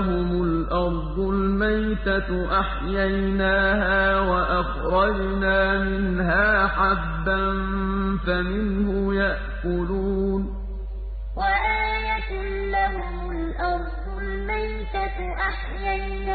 لَهُمُ الْأَرْضُ الْمَيْتَةُ أَحْيَيْنَاهَا وَأَخْرَجْنَا مِنْهَا حَبًّا فَمِنْهُ يَأْكُلُونَ. وَآيَةٌ لَّهُمُ الْأَرْضُ الْمَيْتَةُ أَحْيَيْنَاهَا